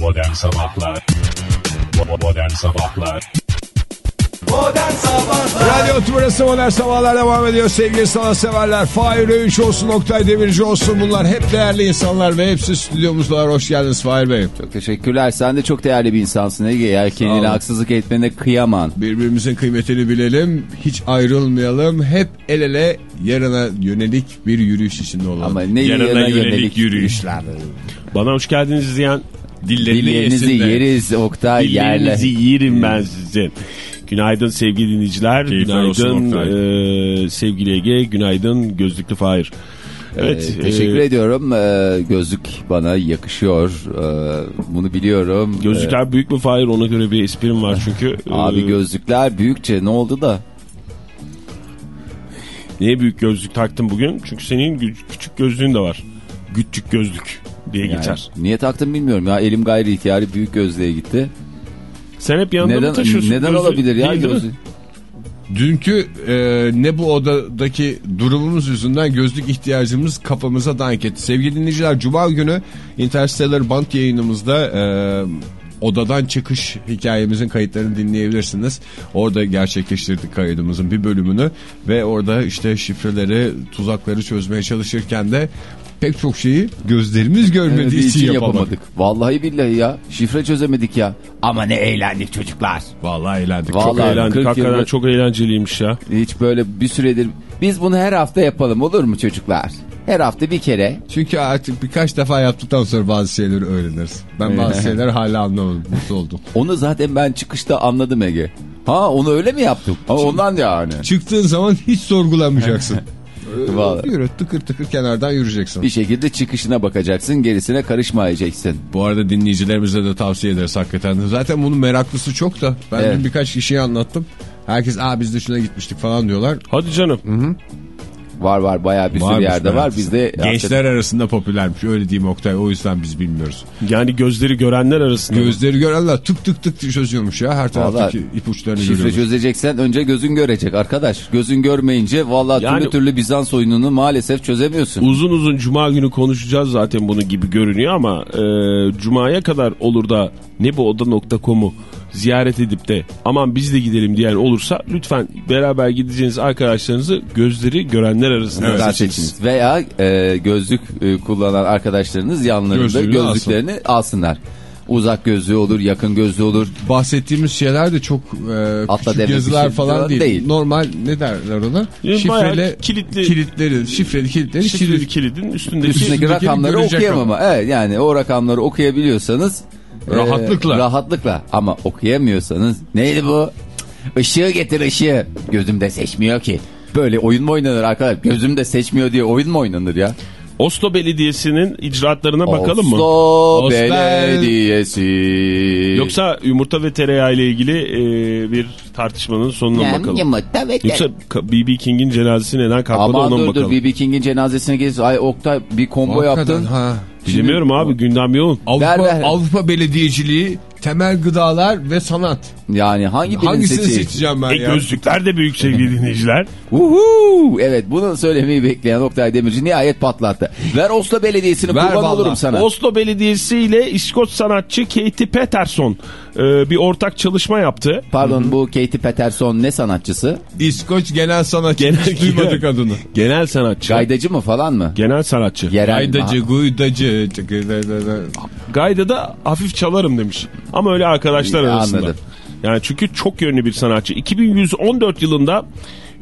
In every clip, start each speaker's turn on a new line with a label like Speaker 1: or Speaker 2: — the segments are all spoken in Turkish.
Speaker 1: Modern Sabahlar Modern Sabahlar
Speaker 2: Modern Sabahlar
Speaker 3: Radyo Tümrüt'ü Modern Sabahlar devam ediyor sevgili sanatseverler. Fahir Öğünç olsun, Oktay Demirci olsun bunlar hep değerli insanlar ve hepsi stüdyomuzda. Hoş geldiniz Fahir Bey.
Speaker 4: Çok teşekkürler. Sen de çok değerli bir insansın Ege. Ya kendine haksızlık etmene kıyaman.
Speaker 3: Birbirimizin kıymetini bilelim, hiç ayrılmayalım, hep el ele yarına yönelik bir yürüyüş içinde olalım.
Speaker 4: Ama ne
Speaker 5: Yarına
Speaker 4: yarına
Speaker 5: yönelik
Speaker 4: yönelik
Speaker 5: yürüyüşler. Bana hoş geldiniz diyen dillerini
Speaker 4: Dillerinizi yeriz Oktay yerle.
Speaker 5: Dillerinizi yerim ben sizin. Günaydın sevgili dinleyiciler.
Speaker 3: Keyifler olsun
Speaker 5: günaydın
Speaker 3: Oktay.
Speaker 5: e, sevgili Ege. Günaydın gözlüklü Fahir. Evet.
Speaker 4: Ee, teşekkür
Speaker 5: e,
Speaker 4: ediyorum. Ee, gözlük bana yakışıyor. Ee, bunu biliyorum.
Speaker 5: Gözlükler büyük mü Fahir? Ona göre bir esprim var çünkü.
Speaker 4: Ee, abi
Speaker 5: Ee,
Speaker 4: gözlükler büyükçe ne oldu da?
Speaker 5: Niye büyük gözlük taktın bugün? Çünkü senin küçük gözlüğün de var. Küçük gözlük diye
Speaker 4: Yani,
Speaker 5: geçer.
Speaker 4: niye taktım bilmiyorum ya. Elim gayri ihtiyari büyük gözlüğe gitti.
Speaker 5: Sen hep yanında mı
Speaker 4: Neden,
Speaker 5: taşıyorsun?
Speaker 4: neden olabilir ya gözlük?
Speaker 3: Dünkü e, ne bu odadaki durumumuz yüzünden gözlük ihtiyacımız kafamıza dank etti. Sevgili dinleyiciler Cuma günü Interstellar Band yayınımızda e, odadan çıkış hikayemizin kayıtlarını dinleyebilirsiniz. Orada gerçekleştirdik kaydımızın bir bölümünü ve orada işte şifreleri, tuzakları çözmeye çalışırken de pek çok şeyi gözlerimiz görmediği için yapamadık.
Speaker 4: Vallahi billahi ya. Şifre çözemedik ya. Ama ne eğlendik çocuklar.
Speaker 3: Vallahi eğlendik.
Speaker 4: Vallahi.
Speaker 3: Çok
Speaker 5: eğlendik.
Speaker 4: 40
Speaker 5: Hakikaten
Speaker 4: yılda-
Speaker 5: çok eğlenceliymiş ya.
Speaker 4: Hiç böyle bir süredir. Biz bunu her hafta yapalım olur mu çocuklar? Her hafta bir kere.
Speaker 3: Çünkü artık birkaç defa yaptıktan sonra bazı şeyleri öğreniriz. Ben bazı şeyleri hala anlamadım. Mutlu oldum.
Speaker 4: Onu zaten ben çıkışta anladım Ege. Ha onu öyle mi yaptım? Ha, ondan yani.
Speaker 3: Çıktığın zaman hiç sorgulamayacaksın.
Speaker 4: Vallahi.
Speaker 3: Yürü tıkır tıkır kenardan yürüyeceksin.
Speaker 4: Bir şekilde çıkışına bakacaksın gerisine karışmayacaksın.
Speaker 3: Bu arada dinleyicilerimize de tavsiye ederiz hakikaten. Zaten bunun meraklısı çok da. Ben
Speaker 4: Evet.
Speaker 3: dün birkaç kişiye anlattım. Herkes aa biz de şuna gitmiştik falan diyorlar.
Speaker 5: Hadi canım.
Speaker 4: Var var bayağı bir sürü
Speaker 3: Varmış
Speaker 4: yerde var. Bizde
Speaker 3: Gençler arasında popülermiş öyle diyeyim Oktay o yüzden biz bilmiyoruz.
Speaker 5: Yani gözleri görenler arasında.
Speaker 3: Gözleri görenler tık tık tık çözüyormuş ya her taraftaki ipuçlarını
Speaker 4: Şifre
Speaker 3: görüyormuş.
Speaker 4: çözeceksen önce gözün görecek arkadaş. Gözün görmeyince vallahi
Speaker 5: Yani-
Speaker 4: türlü türlü Bizans oyununu maalesef çözemiyorsun.
Speaker 5: Uzun uzun cuma günü konuşacağız zaten bunu gibi görünüyor ama e, cumaya kadar olur da ne bu oda.com'u ziyaret edip de aman biz de gidelim diyen olursa lütfen beraber gideceğiniz arkadaşlarınızı gözleri görenler arasında
Speaker 3: Evet.
Speaker 5: Seçiniz.
Speaker 4: Veya e, gözlük e, kullanan arkadaşlarınız yanlarında
Speaker 3: Gözlüğünü
Speaker 4: gözlüklerini alsınlar. Uzak gözlüğü olur, yakın gözlüğü olur.
Speaker 3: Bahsettiğimiz şeyler de çok e,
Speaker 4: Atla
Speaker 3: küçük yazılar
Speaker 4: şey
Speaker 3: falan değil.
Speaker 4: değil.
Speaker 3: Normal ne derler ona?
Speaker 5: Yani
Speaker 3: Şifreli
Speaker 5: kilitli-
Speaker 3: kilitleri, şifreli kilitleri
Speaker 5: Şifreli kilidin üstündeki,
Speaker 4: Üstündeki rakamları okuyamama. Evet yani o rakamları okuyabiliyorsanız e,
Speaker 3: Rahatlıkla.
Speaker 4: rahatlıkla ama okuyamıyorsanız neydi bu? Işığı getir ışığı. Gözümde seçmiyor ki. Böyle oyun mu oynanır arkadaş? Gözümde seçmiyor diye oyun mu oynanır ya?
Speaker 5: Oslo Belediyesi'nin icraatlarına bakalım mı?
Speaker 4: Oslo
Speaker 3: Oslo-
Speaker 4: Belediyesi.
Speaker 5: Yoksa yumurta ve tereyağı ile ilgili e, bir tartışmanın sonuna bakalım.
Speaker 4: Yumurta ve
Speaker 5: Yoksa B.B. King'in cenazesi neden kalkmadı
Speaker 4: Aman
Speaker 5: ona
Speaker 4: dur dur
Speaker 5: bakalım?
Speaker 4: B.B. King'in cenazesine gelirse ay Oktay bir combo yaptın.
Speaker 3: Ha.
Speaker 5: Bilemiyorum abi gündem yoğun.
Speaker 3: Avrupa,
Speaker 4: Ver, ver.
Speaker 3: Avrupa Belediyeciliği, temel gıdalar ve sanat.
Speaker 4: Yani hangi birini
Speaker 3: Hangisini
Speaker 4: seçeyim?
Speaker 3: seçeceğim ben
Speaker 5: E,
Speaker 3: ya?
Speaker 5: gözlükler de büyük sevgili dinleyiciler.
Speaker 4: Uhu! Evet bunu söylemeyi bekleyen Oktay Demirci nihayet patlattı. Ver Oslo Belediyesi'ni
Speaker 3: Ver
Speaker 4: kurban
Speaker 3: vallahi.
Speaker 4: olurum sana.
Speaker 5: Oslo Belediyesi ile İskoç sanatçı Katie Peterson e, bir ortak çalışma yaptı.
Speaker 4: Pardon bu Katie Peterson ne sanatçısı?
Speaker 3: İskoç genel sanatçı.
Speaker 5: Genel-
Speaker 3: Hiç duymadık adını.
Speaker 5: Genel sanatçı.
Speaker 4: Gaydacı mı falan mı?
Speaker 5: Genel sanatçı.
Speaker 4: Yerel
Speaker 3: Aydacı, guydacı.
Speaker 5: Gayda da hafif çalarım demiş. Ama öyle arkadaşlar arasında.
Speaker 4: anladım.
Speaker 5: Yani çünkü çok yönlü bir sanatçı. 2114 yılında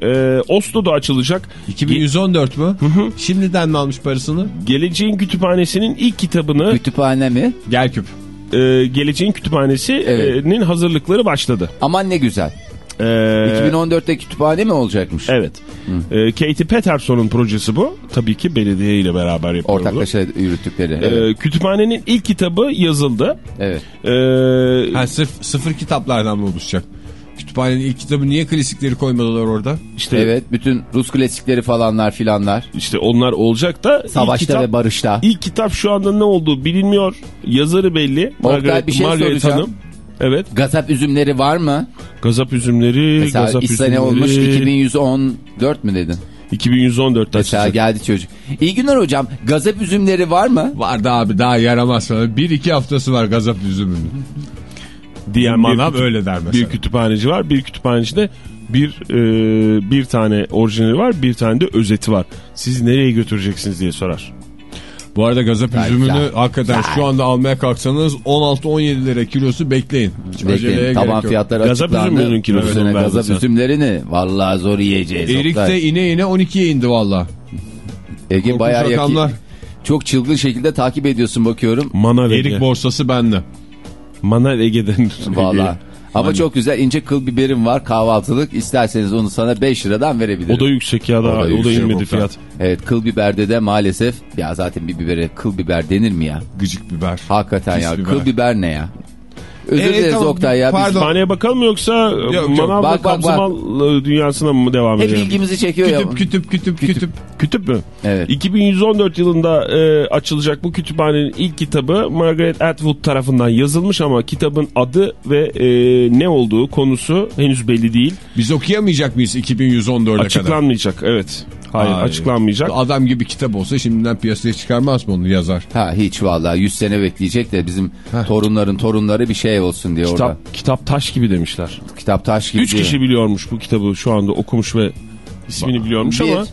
Speaker 5: e, Oslo'da açılacak
Speaker 3: 2114 mü? Şimdiden mi almış parasını?
Speaker 5: Geleceğin Kütüphanesi'nin ilk kitabını
Speaker 4: Kütüphane mi?
Speaker 3: Gel küp.
Speaker 5: e, Geleceğin Kütüphanesi'nin
Speaker 4: Evet.
Speaker 5: hazırlıkları başladı.
Speaker 4: Aman ne güzel.
Speaker 5: E,
Speaker 4: 2014'te kütüphane mi olacakmış?
Speaker 5: Evet. E, Katie Peterson'un projesi bu. Tabii ki belediye ile beraber yapıyor.
Speaker 4: Ortaklaşa yürüttükleri.
Speaker 5: E,
Speaker 4: Evet.
Speaker 5: kütüphanenin ilk kitabı yazıldı.
Speaker 4: evet.
Speaker 5: E,
Speaker 3: Ha, sırf sıfır kitaplardan mı oluşacak? Kütüphanenin ilk kitabı niye klasikleri koymadılar orada?
Speaker 5: işte
Speaker 4: Evet bütün Rus klasikleri falanlar filanlar.
Speaker 5: işte onlar olacak da
Speaker 4: Savaşta
Speaker 5: kitap,
Speaker 4: ve barışta.
Speaker 5: ilk kitap şu anda ne olduğu bilinmiyor. Yazarı belli.
Speaker 4: Oktay, bir şey
Speaker 5: Margaret
Speaker 4: soracağım.
Speaker 5: Hanım. Evet.
Speaker 4: Gazap üzümleri var mı?
Speaker 5: Gazap üzümleri,
Speaker 4: Mesela
Speaker 5: gazap
Speaker 4: İsa
Speaker 5: üzümleri.
Speaker 4: ne olmuş 2114 mü dedin?
Speaker 5: 2114'te
Speaker 4: Mesela
Speaker 5: açılacak.
Speaker 4: geldi çocuk. İyi günler hocam. Gazap üzümleri var mı?
Speaker 3: Vardı abi daha yaramaz. Bir iki haftası var gazap üzümünün.
Speaker 5: diyen bir,
Speaker 3: Manav öyle der mesela.
Speaker 5: bir kütüphaneci var. Bir kütüphanecide bir e, bir tane orijinali var, bir tane de özeti var. Siz nereye götüreceksiniz diye sorar.
Speaker 3: Bu arada gazap
Speaker 4: Güzel,
Speaker 3: üzümünü
Speaker 4: güzel.
Speaker 3: hakikaten şu anda almaya kalksanız 16-17 lira kilosu bekleyin. Hiç
Speaker 4: Bekleyin. Taban
Speaker 3: yok.
Speaker 4: fiyatları
Speaker 5: Gazap
Speaker 4: açıklandı.
Speaker 5: üzümünün kilosunu
Speaker 4: Gazap üzümlerini vallahi zor yiyeceğiz.
Speaker 3: Erik
Speaker 4: Oktay.
Speaker 3: de ine ine 12'ye indi valla.
Speaker 4: Ege
Speaker 3: korkunç
Speaker 4: bayağı
Speaker 3: rakamlar.
Speaker 4: Çok çılgın şekilde takip ediyorsun bakıyorum.
Speaker 5: Manav Ege.
Speaker 3: Erik borsası bende.
Speaker 5: Manav Ege'den.
Speaker 4: Vallahi. Ama çok güzel ince kıl biberim var kahvaltılık. İsterseniz onu sana 5 liradan verebilirim.
Speaker 5: O da yüksek ya da
Speaker 4: O da
Speaker 5: o da, inmedi fiyat.
Speaker 4: Evet kıl biberde de maalesef ya zaten bir bibere kıl biber denir mi ya?
Speaker 3: Gıcık biber.
Speaker 4: Hakikaten
Speaker 3: Pis
Speaker 4: ya
Speaker 3: biber.
Speaker 4: kıl biber ne ya? Özür
Speaker 3: Evet,
Speaker 4: dileriz
Speaker 3: tamam.
Speaker 4: Oktay ya. Biz
Speaker 3: Pardon.
Speaker 5: Kütüphaneye bakalım mı yoksa
Speaker 3: yok.
Speaker 5: manav
Speaker 4: Bak, bak, bak.
Speaker 5: dünyasına mı devam
Speaker 4: hep
Speaker 5: edelim?
Speaker 4: ilgimizi çekiyor ya.
Speaker 3: Kütüp kütüp kütüp kütüp.
Speaker 5: Kütüp mü?
Speaker 4: Evet.
Speaker 5: 2114 yılında e, açılacak bu kütüphanenin ilk kitabı Margaret Atwood tarafından yazılmış ama kitabın adı ve e, ne olduğu konusu henüz belli değil.
Speaker 3: Biz okuyamayacak mıyız 2114'e kadar?
Speaker 5: Açıklanmayacak evet. Hayır
Speaker 3: Hayır.
Speaker 5: açıklanmayacak.
Speaker 3: Adam gibi kitap olsa şimdiden piyasaya çıkarmaz mı onu yazar?
Speaker 4: Ha hiç vallahi 100 sene bekleyecek de bizim torunların torunları bir şey olsun diye orada.
Speaker 5: Kitap, kitap taş gibi demişler.
Speaker 4: Kitap taş gibi.
Speaker 5: 3
Speaker 4: diyor.
Speaker 5: kişi biliyormuş bu kitabı şu anda okumuş ve ismini biliyormuş
Speaker 4: Bir.
Speaker 5: ama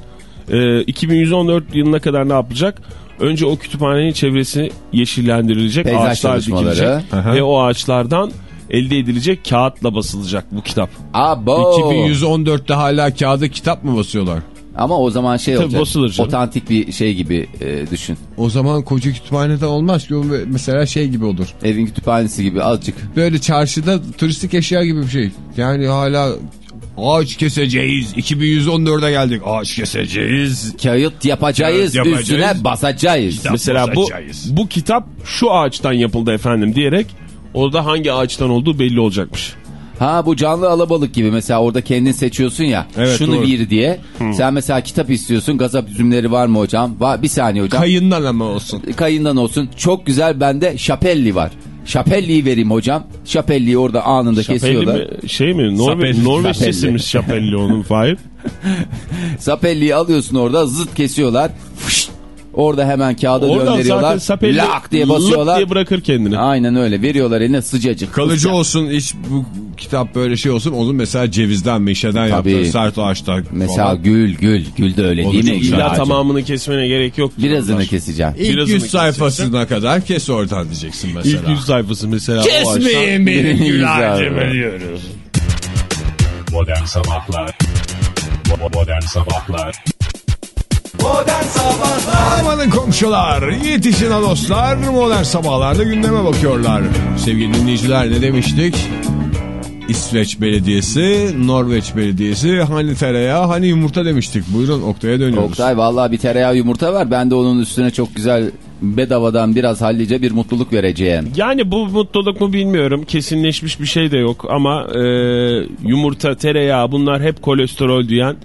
Speaker 5: e, 2114 yılına kadar ne yapacak? Önce o kütüphanenin çevresi yeşillendirilecek,
Speaker 4: Peyzaj
Speaker 5: ağaçlar dikilecek
Speaker 3: Aha.
Speaker 5: ve o ağaçlardan elde edilecek kağıtla basılacak bu kitap.
Speaker 4: Abo.
Speaker 3: 2114'te hala kağıda kitap mı basıyorlar?
Speaker 4: Ama o zaman şey
Speaker 5: Tabii
Speaker 4: olacak. Otantik bir şey gibi e, düşün.
Speaker 3: O zaman koca kütüphanede olmaz ki o mesela şey gibi olur.
Speaker 4: Evin kütüphanesi gibi azıcık.
Speaker 3: Böyle çarşıda turistik eşya gibi bir şey. Yani hala ağaç keseceğiz. 2114'e geldik. Ağaç keseceğiz.
Speaker 4: Kağıt yapacağız,
Speaker 3: Kağıt yapacağız.
Speaker 4: üstüne basacağız.
Speaker 5: Mesela bu
Speaker 3: basacağız.
Speaker 5: bu kitap şu ağaçtan yapıldı efendim diyerek orada hangi ağaçtan olduğu belli olacakmış.
Speaker 4: Ha bu canlı alabalık gibi mesela orada kendin seçiyorsun ya.
Speaker 3: Evet,
Speaker 4: şunu
Speaker 3: doğru.
Speaker 4: bir diye. Sen mesela kitap istiyorsun. Gazap üzümleri var mı hocam? Var. Bir saniye hocam.
Speaker 3: Kayından ama olsun.
Speaker 4: Kayından olsun. Çok güzel bende şapelli var. Şapelli'yi vereyim hocam. Şapelli'yi orada anında
Speaker 5: Şapelli
Speaker 4: kesiyorlar.
Speaker 5: mi? Şey mi? Norve
Speaker 3: Şapelli.
Speaker 5: Norveççesiymiş Şapelli onun Fahir.
Speaker 4: Şapelli'yi alıyorsun orada zıt kesiyorlar. Fışt! Orada hemen kağıda
Speaker 5: Oradan
Speaker 4: gönderiyorlar.
Speaker 5: Sapelli
Speaker 4: Lak diye basıyorlar.
Speaker 5: diye bırakır kendini.
Speaker 4: Aynen öyle. Veriyorlar eline sıcacık.
Speaker 3: Kalıcı
Speaker 4: Sıcak.
Speaker 3: olsun hiç bu kitap böyle şey olsun. Onun mesela cevizden meşeden
Speaker 4: Tabii.
Speaker 3: yaptığı sert ağaçtan
Speaker 4: Mesela
Speaker 3: falan.
Speaker 4: gül gül. Gül de öyle
Speaker 3: O da
Speaker 4: değil mi?
Speaker 5: İlla
Speaker 4: ağacı.
Speaker 5: tamamını kesmene gerek yok.
Speaker 4: Birazını keseceğim.
Speaker 3: İlk
Speaker 5: Birazını
Speaker 3: 100
Speaker 5: keseceksin.
Speaker 3: sayfasına kadar kes oradan diyeceksin mesela.
Speaker 5: İlk yüz sayfası mesela.
Speaker 3: Kesmeyin
Speaker 4: Güzel.
Speaker 3: gül ağacımı diyoruz.
Speaker 1: Modern Sabahlar Modern Sabahlar
Speaker 2: Modern Sabahlar
Speaker 3: Amanın komşular, yetişin dostlar. Modern sabahlarda gündeme bakıyorlar. Sevgili dinleyiciler ne demiştik? İsveç Belediyesi, Norveç Belediyesi, hani tereyağı, hani yumurta demiştik. Buyurun Oktay'a dönüyoruz.
Speaker 4: Oktay vallahi bir tereyağı yumurta var. Ben de onun üstüne çok güzel bedavadan biraz hallice bir mutluluk vereceğim.
Speaker 5: Yani bu mutluluk mu bilmiyorum. Kesinleşmiş bir şey de yok ama e, yumurta, tereyağı bunlar hep kolesterol diyen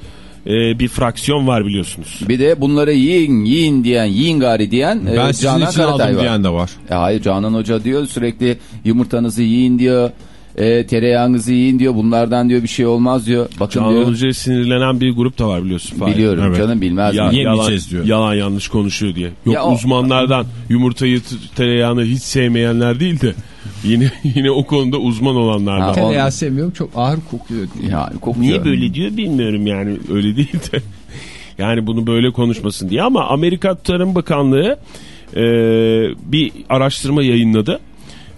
Speaker 5: e, bir fraksiyon var biliyorsunuz.
Speaker 4: Bir de bunları yiyin yiyin diyen yiyin gari diyen e,
Speaker 3: Ben
Speaker 4: Canan Karatay var.
Speaker 3: diyen de var.
Speaker 4: E, hayır Canan Hoca diyor sürekli yumurtanızı yiyin diyor. E, tereyağınızı yiyin diyor. Bunlardan diyor bir şey olmaz diyor. Bakın
Speaker 5: Canan
Speaker 4: diyor.
Speaker 5: Hoca'ya sinirlenen bir grup da var biliyorsun. Fahir.
Speaker 4: Biliyorum
Speaker 3: Evet.
Speaker 4: canım bilmez
Speaker 5: Ya,
Speaker 4: mi?
Speaker 5: Yalan,
Speaker 3: diyor.
Speaker 5: Yalan yanlış konuşuyor diye. Yok
Speaker 4: Ya o-
Speaker 5: uzmanlardan yumurtayı t- tereyağını hiç sevmeyenler değil de yine yine o konuda uzman olanlardan.
Speaker 4: Ha,
Speaker 3: Tereyağı sevmiyorum çok ağır kokuyor.
Speaker 4: Yani kokuyor.
Speaker 5: Niye böyle diyor bilmiyorum yani öyle değil de. Yani bunu böyle konuşmasın diye ama Amerika Tarım Bakanlığı e, bir araştırma yayınladı.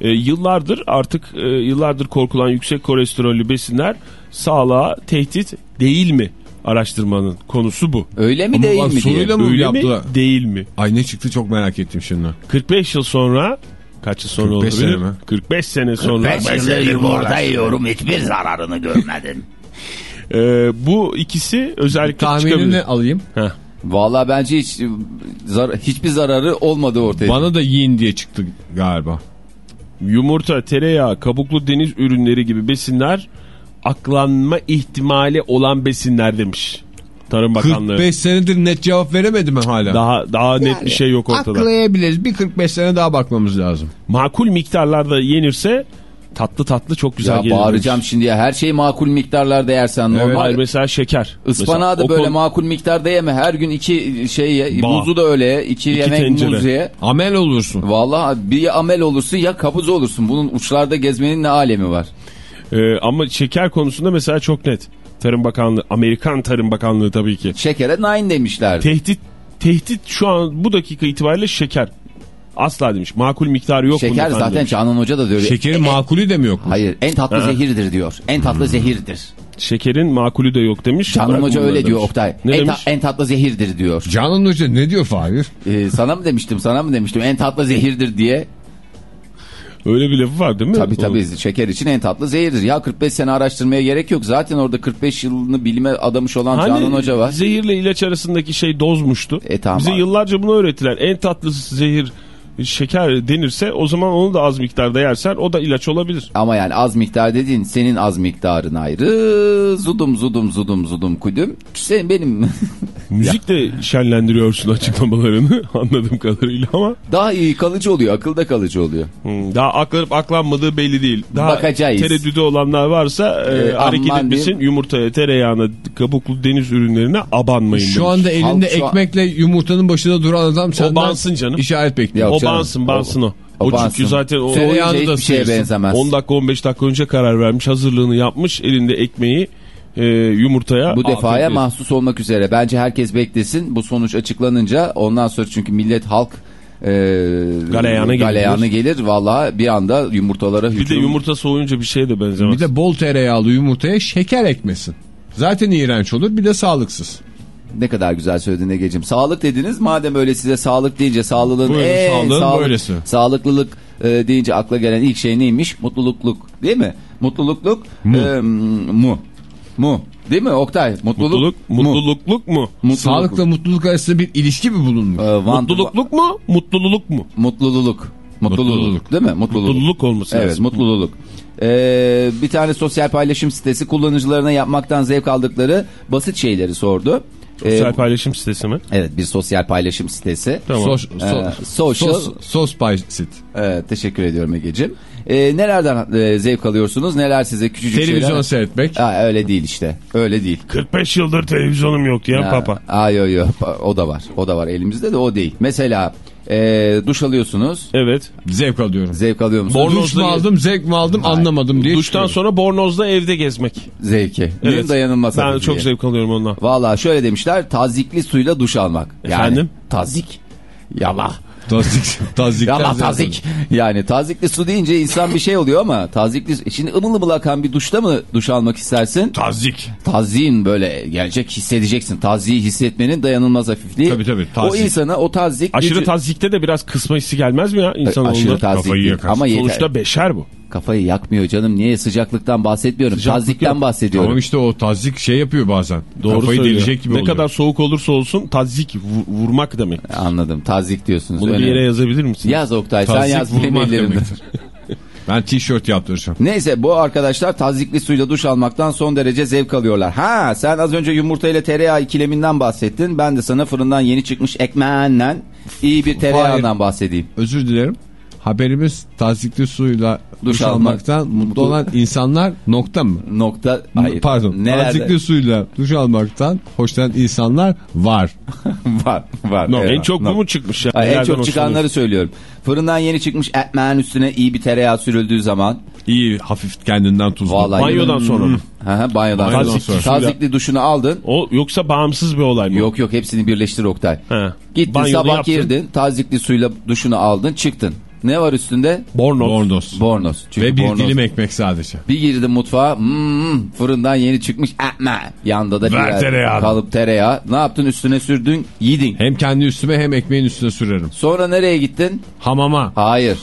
Speaker 5: E, yıllardır artık e, yıllardır korkulan yüksek kolesterollü besinler sağlığa tehdit değil mi? Araştırmanın konusu bu.
Speaker 4: Öyle mi
Speaker 3: Ama
Speaker 4: değil mi diye.
Speaker 3: soruyla mı
Speaker 5: Öyle mi
Speaker 3: yaptılar?
Speaker 5: değil mi?
Speaker 3: Ay ne çıktı çok merak ettim şimdi.
Speaker 5: 45 yıl sonra kaç yıl sonra
Speaker 3: 45
Speaker 5: olabilir?
Speaker 3: sene mi?
Speaker 5: 45 sene sonra
Speaker 4: yumurta yiyorum hiçbir zararını görmedim.
Speaker 5: e, bu ikisi özellikle
Speaker 3: Tahminini
Speaker 5: çıkabilir.
Speaker 3: alayım.
Speaker 5: Heh.
Speaker 4: Vallahi bence hiç zar- hiçbir zararı olmadı ortaya.
Speaker 3: Bana da yiyin diye çıktı galiba.
Speaker 5: Yumurta, tereyağı, kabuklu deniz ürünleri gibi besinler aklanma ihtimali olan besinler demiş. Tarım Bakanlığı.
Speaker 3: 45 senedir net cevap veremedi mi hala?
Speaker 5: Daha daha net bir şey yok ortada.
Speaker 3: Aklayabiliriz. Bir 45 sene daha bakmamız lazım.
Speaker 5: Makul miktarlarda yenirse Tatlı tatlı çok güzel
Speaker 4: Ya
Speaker 5: gelir.
Speaker 4: bağıracağım
Speaker 5: demiş.
Speaker 4: şimdi ya. Her şeyi makul miktarlarda yersen normal.
Speaker 5: Hayır mesela şeker.
Speaker 4: Ispanağı da böyle
Speaker 5: konu-
Speaker 4: makul miktarda yeme. Her gün iki şey ye.
Speaker 5: Bağ.
Speaker 4: Muzu da öyle ye. İki, yemek
Speaker 5: tencere.
Speaker 4: muz ye.
Speaker 3: Amel olursun.
Speaker 4: Vallahi bir amel olursun ya kabuz olursun. Bunun uçlarda gezmenin ne alemi var?
Speaker 5: Ee, ama şeker konusunda mesela çok net. Tarım Bakanlığı, Amerikan Tarım Bakanlığı tabii ki.
Speaker 4: Şekere nine demişlerdi.
Speaker 5: Tehdit tehdit şu an bu dakika itibariyle şeker. Asla demiş. Makul miktarı yok
Speaker 4: Şeker zaten
Speaker 5: demiş.
Speaker 4: Canan Hoca da diyor.
Speaker 3: Şekerin
Speaker 4: E, e,
Speaker 3: makulü de mi yok?
Speaker 4: Hayır en tatlı
Speaker 5: Ha.
Speaker 4: zehirdir diyor. En tatlı zehirdir.
Speaker 5: Şekerin makulü de yok demiş.
Speaker 4: Canan Hoca öyle diyor
Speaker 5: demiş.
Speaker 4: Oktay.
Speaker 5: Ne
Speaker 4: En, ta- en tatlı zehirdir diyor.
Speaker 3: Canan Hoca ne diyor Fahir?
Speaker 4: Ee, sana mı demiştim sana mı demiştim en tatlı zehirdir diye.
Speaker 5: Öyle bir lafı var değil mi?
Speaker 4: Tabii
Speaker 5: O-
Speaker 4: tabii şeker için en tatlı zehirdir. Ya 45 sene araştırmaya gerek yok. Zaten orada 45 yılını bilime adamış olan
Speaker 5: Hani
Speaker 4: Canan Hoca var.
Speaker 5: zehirle ilaç arasındaki şey dozmuştu.
Speaker 4: E, tamam
Speaker 5: Bize yıllarca bunu öğrettiler. En tatlı zehir şeker denirse o zaman onu da az miktarda yersen o da ilaç olabilir.
Speaker 4: Ama yani az miktar dediğin senin az miktarın ayrı. Zudum zudum zudum zudum kudüm. Senin benim
Speaker 5: Müzikle şenlendiriyorsun açıklamalarını anladığım kadarıyla ama
Speaker 4: daha iyi kalıcı oluyor. Akılda kalıcı oluyor.
Speaker 5: hmm, daha aklanıp aklanmadığı belli değil. Daha
Speaker 4: Bakacağız.
Speaker 5: tereddüdü olanlar varsa e,
Speaker 4: Ee,
Speaker 5: hareket etmesin.
Speaker 4: diyeyim.
Speaker 5: Yumurtaya, tereyağına, kabuklu deniz ürünlerine abanmayın
Speaker 3: Şu
Speaker 5: demiş.
Speaker 3: anda elinde
Speaker 4: Halk şu an-
Speaker 3: ekmekle yumurtanın başında duran adam senden
Speaker 5: bansın canım.
Speaker 3: işaret bekliyor.
Speaker 4: Yok
Speaker 5: o
Speaker 4: canım.
Speaker 5: bansın bansın o. O,
Speaker 4: bansın.
Speaker 5: çünkü zaten o
Speaker 3: Tereyağını
Speaker 4: Soğuyunca
Speaker 3: da
Speaker 4: şeye benzemez.
Speaker 5: 10 dakika 15 dakika önce karar vermiş hazırlığını yapmış elinde ekmeği e, yumurtaya
Speaker 4: Bu defaya
Speaker 5: afiyet
Speaker 4: mahsus olmak üzere. Bence herkes beklesin. Bu sonuç açıklanınca ondan sonra çünkü millet halk e,
Speaker 5: Galeyana gelir.
Speaker 4: galeyana gelir. Vallahi bir anda yumurtalara
Speaker 5: Bir
Speaker 4: hücum.
Speaker 5: de yumurta soğuyunca bir şeye de benzemez.
Speaker 3: Bir de bol tereyağlı yumurtaya şeker ekmesin. Zaten iğrenç olur bir de sağlıksız.
Speaker 4: Ne kadar güzel söyledin Ege'cim. Sağlık dediniz. Madem öyle size sağlık deyince sağlığın
Speaker 3: Buyurun,
Speaker 4: en
Speaker 3: sağlığın
Speaker 4: sağlık,
Speaker 3: böylesi.
Speaker 4: sağlıklılık e, deyince akla gelen ilk şey neymiş? Mutlulukluk. Değil mi? Mutlulukluk
Speaker 3: Mu.
Speaker 4: e, mu. Mu. Değil mi Oktay? Mutluluk.
Speaker 5: Mutluluk,
Speaker 4: mu.
Speaker 5: mutlulukluk mu?
Speaker 4: Mutluluk.
Speaker 3: Sağlıkla mutluluk arasında bir ilişki mi bulunmuş?
Speaker 4: E, van-
Speaker 5: Mutlulukluk mu? Mutluluk mu?
Speaker 4: Mutluluk. Mutluluk.
Speaker 3: Mutluluk.
Speaker 4: Değil mi? Mutluluk.
Speaker 5: Mutluluk olması
Speaker 4: Evet
Speaker 5: lazım.
Speaker 4: mutluluk. Ee, bir tane sosyal paylaşım sitesi kullanıcılarına yapmaktan zevk aldıkları basit şeyleri sordu. Ee,
Speaker 5: Sosyal paylaşım sitesi mi?
Speaker 4: evet bir sosyal paylaşım sitesi.
Speaker 5: Tamam.
Speaker 3: Sos,
Speaker 4: Ee,
Speaker 3: so-
Speaker 4: social-
Speaker 3: sos, sos paysit.
Speaker 4: Evet, teşekkür ediyorum Ege'ciğim. Ee, nelerden e, zevk alıyorsunuz? Neler size küçücük
Speaker 3: Televizyon
Speaker 4: şeyler?
Speaker 3: seyretmek.
Speaker 4: Aa, öyle değil işte. Öyle değil.
Speaker 5: 45 yıldır televizyonum yok diyen
Speaker 4: Ha,
Speaker 5: papa.
Speaker 4: Aa, yo, yo. O da var. O da var elimizde de o değil. Mesela e, duş alıyorsunuz.
Speaker 5: Evet.
Speaker 3: Zevk alıyorum.
Speaker 4: Zevk alıyor musunuz?
Speaker 5: Bornoz-
Speaker 3: Duş mu aldım zevk mi aldım anlamadım diye
Speaker 5: Duştan
Speaker 3: çıkıyorum.
Speaker 5: sonra bornozda evde gezmek.
Speaker 4: Zevki.
Speaker 5: Evet.
Speaker 4: Evet. dayanılmaz.
Speaker 5: Ben çok
Speaker 4: diye.
Speaker 5: zevk alıyorum ondan.
Speaker 4: Valla şöyle demişler tazikli suyla duş almak. Yani,
Speaker 5: Efendim?
Speaker 4: Tazik. Yala.
Speaker 3: Tazik,
Speaker 4: Yala
Speaker 3: zevk
Speaker 4: tazik. Yani tazikli su deyince insan bir şey oluyor ama tazikli şimdi ımıl ımıl akan bir duşta mı duş almak istersin?
Speaker 3: Tazik.
Speaker 4: Taziğin böyle gelecek hissedeceksin. Taziği hissetmenin dayanılmaz hafifliği.
Speaker 3: Tabii, tabii,
Speaker 4: O
Speaker 3: tazik.
Speaker 4: insana o tazik
Speaker 5: Aşırı
Speaker 4: gücü-
Speaker 5: tazikte de biraz kısma hissi gelmez mi ya insan
Speaker 4: aşırı tazik
Speaker 3: Kafayı
Speaker 4: değil.
Speaker 3: yakar.
Speaker 4: ama yeter.
Speaker 5: Sonuçta beşer bu.
Speaker 4: Kafayı yakmıyor canım. Niye sıcaklıktan bahsetmiyorum.
Speaker 5: Sıcaklık
Speaker 4: Tazikten
Speaker 5: yok.
Speaker 4: bahsediyorum.
Speaker 3: Tamam işte o tazik şey yapıyor bazen.
Speaker 5: Doğru
Speaker 3: Kafayı
Speaker 5: söylüyor.
Speaker 3: delecek gibi
Speaker 5: Ne
Speaker 3: oluyor.
Speaker 5: kadar soğuk olursa olsun tazik vu- vurmak demek.
Speaker 4: Anladım. Tazik diyorsunuz.
Speaker 5: Bunu bir
Speaker 4: Öyle.
Speaker 5: yere yazabilir misin?
Speaker 4: Yaz Oktay. Sen
Speaker 3: Tazik
Speaker 4: yaz benim
Speaker 3: vurmak
Speaker 4: ellerimde.
Speaker 3: demektir. Ben tişört yaptıracağım.
Speaker 4: Neyse bu arkadaşlar tazikli suyla duş almaktan son derece zevk alıyorlar. Ha sen az önce yumurta ile tereyağı ikileminden bahsettin. Ben de sana fırından yeni çıkmış ekmeğinden iyi bir tereyağından bahsedeyim.
Speaker 3: Özür dilerim. Haberimiz tazikli suyla
Speaker 4: Duş
Speaker 3: duş,
Speaker 4: almak,
Speaker 3: almaktan
Speaker 4: mutlu-
Speaker 3: mutlu olan insanlar nokta mı?
Speaker 4: Nokta hayır.
Speaker 3: Pardon.
Speaker 4: Nelerde?
Speaker 3: Tazikli suyla duş almaktan hoşlanan insanlar var.
Speaker 4: var var.
Speaker 5: No,
Speaker 4: evet,
Speaker 5: en çok
Speaker 4: no.
Speaker 5: bu mu çıkmış ya?
Speaker 4: Ay, en çok çıkanları söylüyorum. Fırından yeni çıkmış ekmeğin üstüne iyi bir tereyağı sürüldüğü zaman.
Speaker 3: İyi hafif kendinden tuzlu.
Speaker 4: Vallahi
Speaker 5: Banyodan sonra mı?
Speaker 4: Hı banyodan,
Speaker 3: Banyodan
Speaker 4: sonra.
Speaker 3: sonra.
Speaker 4: Tazikli duşunu aldın.
Speaker 5: O yoksa bağımsız bir olay mı?
Speaker 4: Yok yok hepsini birleştir Oktay.
Speaker 5: He.
Speaker 4: Gittin
Speaker 5: Banyoda
Speaker 4: sabah
Speaker 5: yaptın.
Speaker 4: girdin tazikli suyla duşunu aldın çıktın. Ne var üstünde?
Speaker 5: Bornoz.
Speaker 3: Bornoz.
Speaker 4: Bornoz. Çünkü
Speaker 3: Ve bir
Speaker 4: bornoz.
Speaker 3: dilim ekmek sadece.
Speaker 4: Bir girdim mutfağa hmm, fırından yeni çıkmış ekmek. Yanda da
Speaker 3: Ver
Speaker 4: bir
Speaker 3: tereyağı.
Speaker 4: kalıp tereyağı. Ne yaptın üstüne sürdün yedin.
Speaker 3: Hem kendi üstüme hem ekmeğin üstüne sürerim.
Speaker 4: Sonra nereye gittin?
Speaker 3: Hamama.
Speaker 4: Hayır.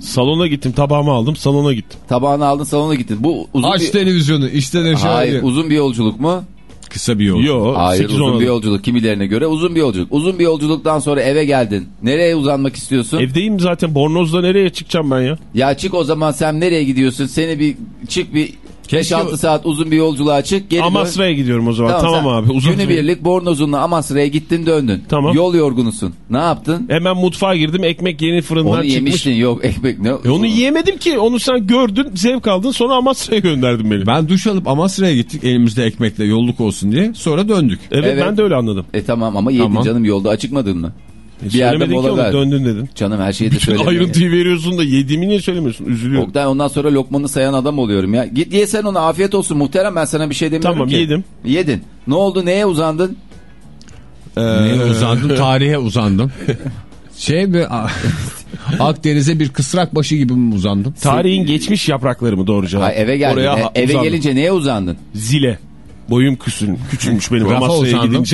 Speaker 5: Salona gittim tabağımı aldım salona gittim.
Speaker 4: Tabağını aldın salona gittin. Bu uzun
Speaker 3: Aç
Speaker 4: bir...
Speaker 3: televizyonu işte de
Speaker 4: Hayır uzun bir yolculuk mu?
Speaker 3: Kısa bir yol.
Speaker 5: Yo
Speaker 4: Hayır
Speaker 5: 8
Speaker 4: uzun bir yolculuk kimilerine göre uzun bir yolculuk. Uzun bir yolculuktan sonra eve geldin. Nereye uzanmak istiyorsun?
Speaker 5: Evdeyim zaten bornozla nereye çıkacağım ben ya?
Speaker 4: Ya çık o zaman sen nereye gidiyorsun? Seni bir çık bir 5-6 saat uzun bir yolculuğa çık. Geri dön.
Speaker 5: Amasra'ya gidiyorum o zaman. Tamam,
Speaker 4: sen
Speaker 5: abi. Uzun
Speaker 4: Günübirlik bornozunla Amasra'ya gittin döndün.
Speaker 5: Tamam.
Speaker 4: Yol yorgunusun. Ne yaptın?
Speaker 5: Hemen mutfağa girdim. Ekmek yeni fırından
Speaker 4: Onu
Speaker 5: çıkmış.
Speaker 4: yemiştin. Yok ekmek ne?
Speaker 5: E onu yiyemedim ki. Onu sen gördün, zevk aldın. Sonra Amasra'ya gönderdin beni.
Speaker 3: Ben duş alıp Amasra'ya gittik elimizde ekmekle yolluk olsun diye. Sonra döndük.
Speaker 5: Evet,
Speaker 4: Evet.
Speaker 5: ben de öyle anladım.
Speaker 4: E tamam ama yedin
Speaker 3: Tamam.
Speaker 4: canım yolda acıkmadın mı?
Speaker 5: E,
Speaker 4: Bir yerde mola
Speaker 5: onu,
Speaker 4: ver.
Speaker 5: döndün dedin.
Speaker 4: Canım her şeyi de söyle.
Speaker 5: ayrıntıyı veriyorsun da yediğimi niye söylemiyorsun? Üzülüyorum.
Speaker 4: Oktay ondan sonra lokmanı sayan adam oluyorum ya. Git ye sen onu afiyet olsun muhterem ben sana bir şey demiyorum
Speaker 5: Tamam,
Speaker 4: ki.
Speaker 5: yedim.
Speaker 4: Yedin. Ne oldu neye uzandın?
Speaker 3: Neye uzandım? Tarihe uzandım. Şey mi? Akdeniz'e bir kısrak başı gibi mi uzandım?
Speaker 5: Tarihin geçmiş yaprakları mı doğru cevap?
Speaker 4: Ha, eve geldin.
Speaker 5: Oraya
Speaker 4: E, eve
Speaker 5: uzandım.
Speaker 4: gelince neye uzandın?
Speaker 5: Zile. Boyum küçül, küçülmüş benim
Speaker 3: Rafa
Speaker 5: Amasra'ya
Speaker 3: uzandım.